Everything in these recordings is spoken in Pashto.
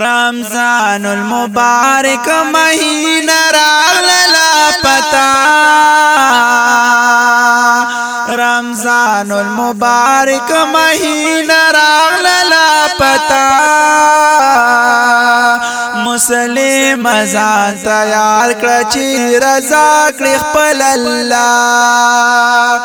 رمضان المبارک مہینہ راغلا پتا رمضان المبارک مہینہ راغلا پتا مسلم مزان تیار کړه چې رضا کړی خپل الله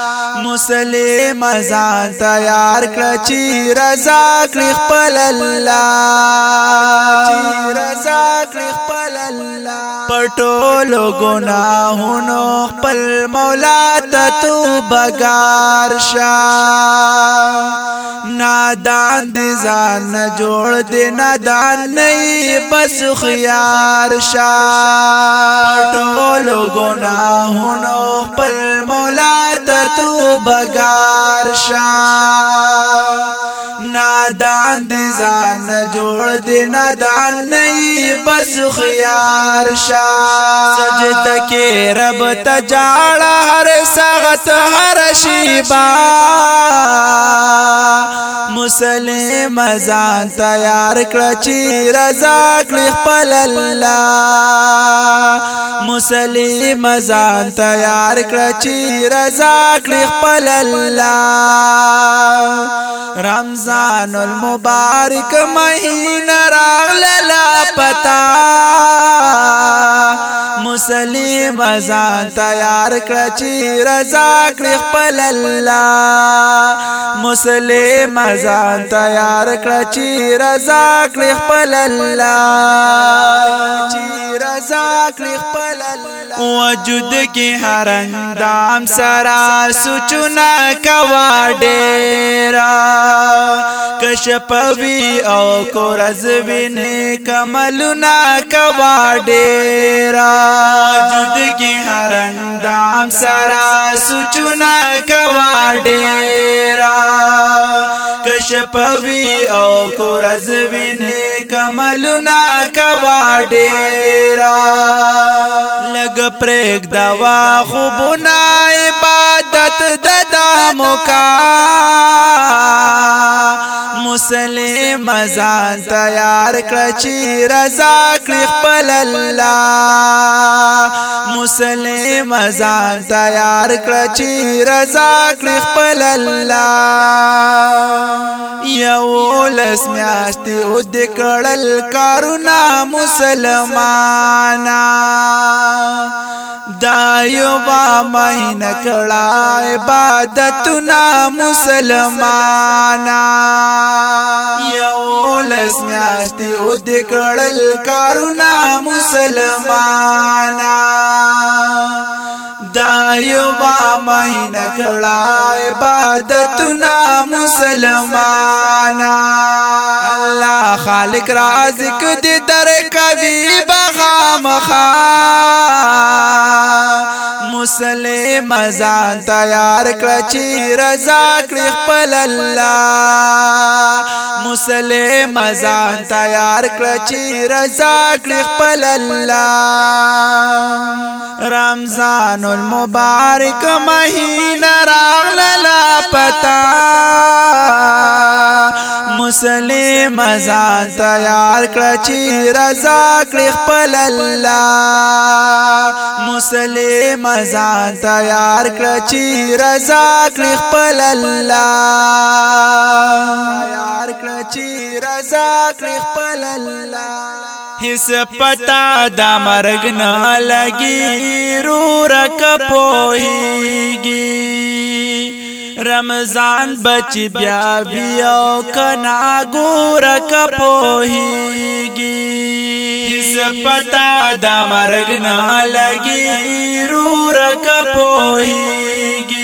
مسلم ازان تیار کړه چې رضا کړی خپل الله چې رضا کړی خپل الله پټولو ګناهونو خپل مولا ته تو بګار شاه نادان دی ځان جوړ دی نادان نه بس خيار شاټ ولو ګناهونو پر مولا تر تو بګار شاټ نادان دی ځان جوړ دی نادان نه بس خيار شاټ سجده کې رب تجاړه سغت هر شیبا مسلم ځان تیار کړ چې رضا کړ خپل الله مسلم ځان تیار کړ چې رضا کړ خپل الله رمضان المبارک مہینه راغله پتا حوصله مزان تیار کړه چې رضا کړ خپل الله مسلم مزان تیار کړه چې رضا کړ خپل الله چې رضا کړ خپل وجود کې هر اندام سرا سوچنا کوا ډیرا کشپوی او کورز وینه کملنا کوا ډیرا وجود کې هر اندام سرا سوچنا کوا ډیرا کشپوی او کورز وینه کملنا کوا ډیرا لګ پرېګ دوا خوبونه عبادت د دامو کا مسلم ځان تیار کړ چې رضا کړ خپل الله مسلم ځان تیار کړ چې رضا کړ خپل الله دس میاشتې او د کړل کارونا مسلمانا دا یو با مهینه کړه عبادتنا مسلمانا یو لس میاشتې او د کړل کارونا مسلمانا دایو با مین کړه عبادتنا مسلمانا الله خالق رازق دې در کوي بغام خا مسلم ځان تیار کړ چې رضا کړ خپل الله مسلم ځان تیار کړ چې رضا کړ خپل الله رمضان المبارک مہینہ راغلا پتا مسلم ازان تیار کړه چې رضا کړ خپل الله مسلم ازان تیار کړه چې رضا کړ خپل الله تیار کړه چې رضا کړ خپل الله هیڅ پتا د مرګ نه لګي رو رک پويږي رمضان بچ بیا بیا کنا ګور ک پويږي هیڅ پتا د مرګ نه لګي رو رک پويږي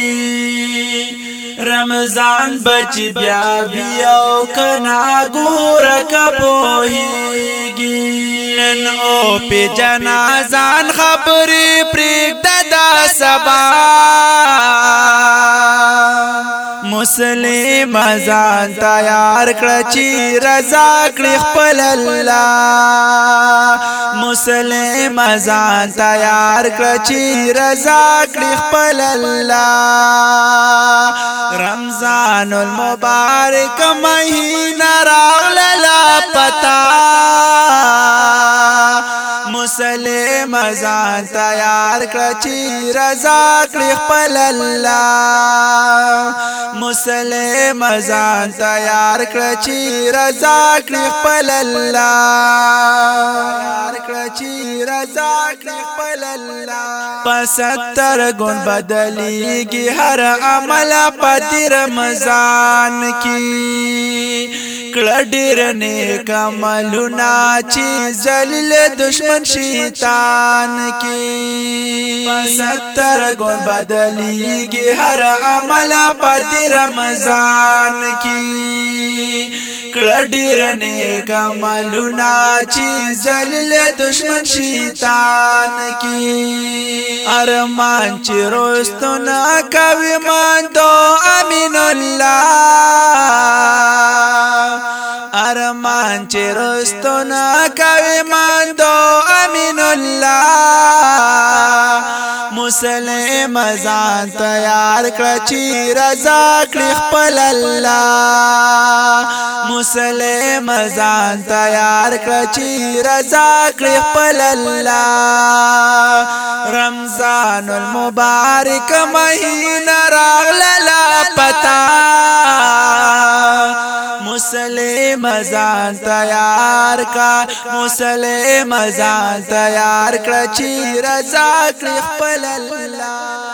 رمضان بچ بیا بیاو کنا ګور کپوهیږي او په جنازان خبرې پرېږده دا سبا مسلم ازان تیار کړه چې رضا کړی خپل الله مسلم ازان تیار کړه چې رضا کړی خپل الله رمضان المبارک مہینہ راغلا پتا مسلم ازان تیار کړه چې رضا کړی خپل الله مسلم ځان تیار کړ چې رضا کړ خپل الله تیار کړ چې رضا کړ خپل الله پس تر ګون بدلېږي هر عمل په رمضان کې کړه ډیر نیک عملونه چې ذلیل دشمن شیطان کی ستر ګون بدلیږي هر عمل په رمضان کی کړډیر نه کملونا چې زلل دشمن شیطان کی ارمان چې روستونه کوي مان دو امین الله ارمان چې روستونه کوي مان دو حوصله مزان تیار کړه چې رضا کړی خپل الله مسلم ځان تیار کړه چې رضا کړی خپل الله رمضان المبارک مهینه راغله پتا مسلم ځان تیار کا مسلم ځان تیار کړه چې رضا کړ خپل الله